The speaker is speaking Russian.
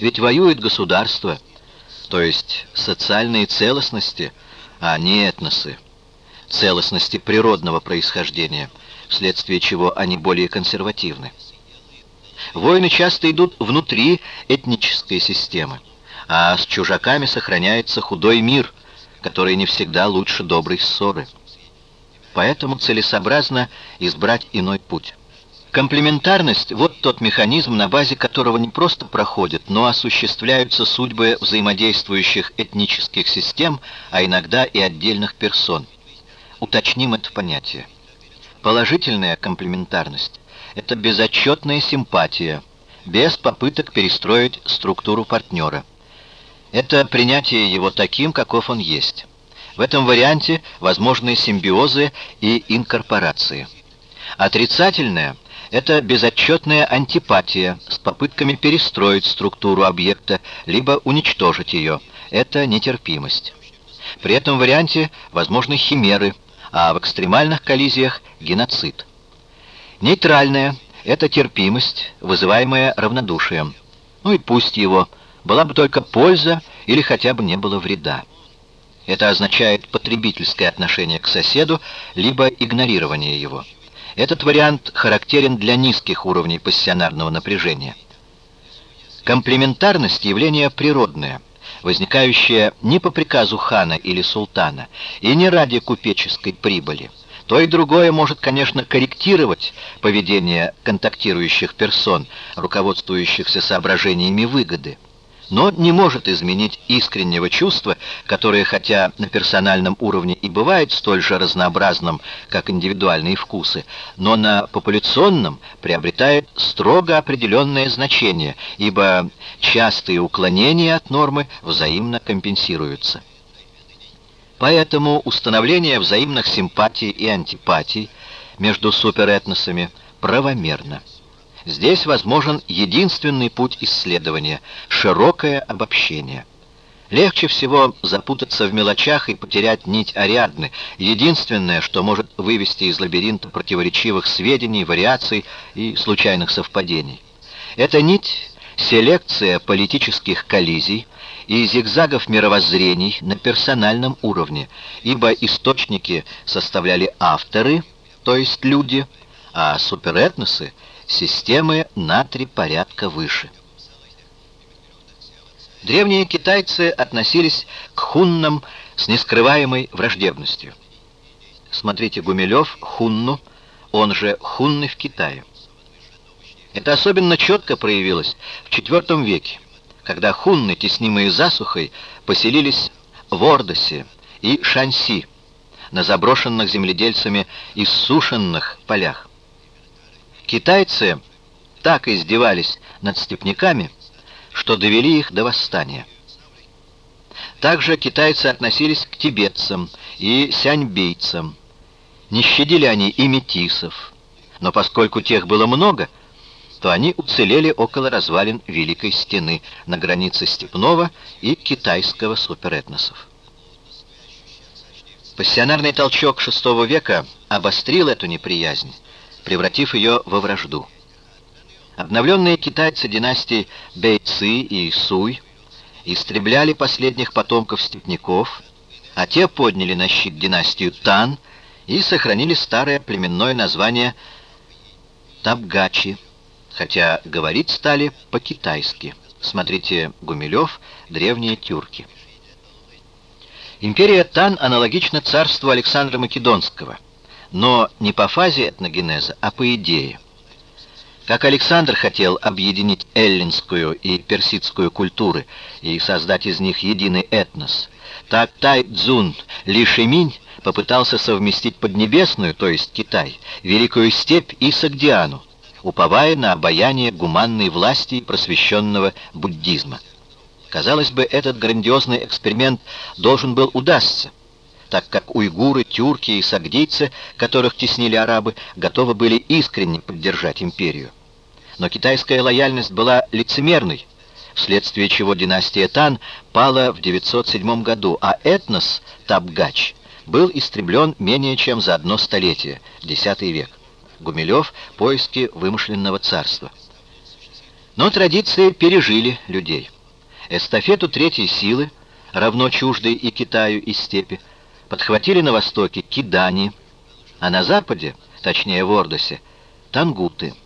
Ведь воюет государство, то есть социальные целостности, а не этносы, целостности природного происхождения, вследствие чего они более консервативны. Войны часто идут внутри этнической системы, а с чужаками сохраняется худой мир, который не всегда лучше доброй ссоры. Поэтому целесообразно избрать иной путь. Комплементарность — вот тот механизм, на базе которого не просто проходят, но осуществляются судьбы взаимодействующих этнических систем, а иногда и отдельных персон. Уточним это понятие. Положительная комплементарность — это безотчетная симпатия, без попыток перестроить структуру партнера. Это принятие его таким, каков он есть. В этом варианте возможны симбиозы и инкорпорации. Отрицательное — это безотчетная антипатия с попытками перестроить структуру объекта, либо уничтожить ее. Это нетерпимость. При этом варианте возможны химеры, а в экстремальных коллизиях – геноцид. Нейтральная – это терпимость, вызываемая равнодушием. Ну и пусть его, была бы только польза или хотя бы не было вреда. Это означает потребительское отношение к соседу, либо игнорирование его. Этот вариант характерен для низких уровней пассионарного напряжения. Комплементарность – явление природное, возникающее не по приказу хана или султана и не ради купеческой прибыли. То и другое может, конечно, корректировать поведение контактирующих персон, руководствующихся соображениями выгоды но не может изменить искреннего чувства, которое, хотя на персональном уровне и бывает столь же разнообразным, как индивидуальные вкусы, но на популяционном приобретает строго определенное значение, ибо частые уклонения от нормы взаимно компенсируются. Поэтому установление взаимных симпатий и антипатий между суперэтносами правомерно. Здесь возможен единственный путь исследования — широкое обобщение. Легче всего запутаться в мелочах и потерять нить Ариадны, единственное, что может вывести из лабиринта противоречивых сведений, вариаций и случайных совпадений. Эта нить — селекция политических коллизий и зигзагов мировоззрений на персональном уровне, ибо источники составляли авторы, то есть люди, а суперэтносы — системы на три порядка выше. Древние китайцы относились к хуннам с нескрываемой враждебностью. Смотрите Гумилев, хунну, он же хунны в Китае. Это особенно четко проявилось в IV веке, когда хунны, теснимые засухой, поселились в Ордосе и Шанси, на заброшенных земледельцами иссушенных полях. Китайцы так издевались над степняками, что довели их до восстания. Также китайцы относились к тибетцам и сяньбейцам. Не щадили они и метисов, но поскольку тех было много, то они уцелели около развалин Великой Стены на границе степного и китайского суперэтносов. Пассионарный толчок VI века обострил эту неприязнь, превратив ее во вражду. Обновленные китайцы династии Бэйци и Суй истребляли последних потомков степняков, а те подняли на щит династию Тан и сохранили старое племенное название Табгачи, хотя говорить стали по-китайски. Смотрите Гумилев «Древние тюрки». Империя Тан аналогична царству Александра Македонского – но не по фазе этногенеза, а по идее. Как Александр хотел объединить эллинскую и персидскую культуры и создать из них единый этнос, так Тай Цзун Ли Шиминь попытался совместить Поднебесную, то есть Китай, Великую Степь и Сагдиану, уповая на обаяние гуманной власти и просвещенного буддизма. Казалось бы, этот грандиозный эксперимент должен был удастся, так как уйгуры, тюрки и сагдийцы, которых теснили арабы, готовы были искренне поддержать империю. Но китайская лояльность была лицемерной, вследствие чего династия Тан пала в 907 году, а этнос Табгач был истреблен менее чем за одно столетие, X век. Гумилев «Поиски вымышленного царства». Но традиции пережили людей. Эстафету третьей силы, равно чуждой и Китаю, и степи, подхватили на востоке кидани, а на западе, точнее в Ордосе, тангуты –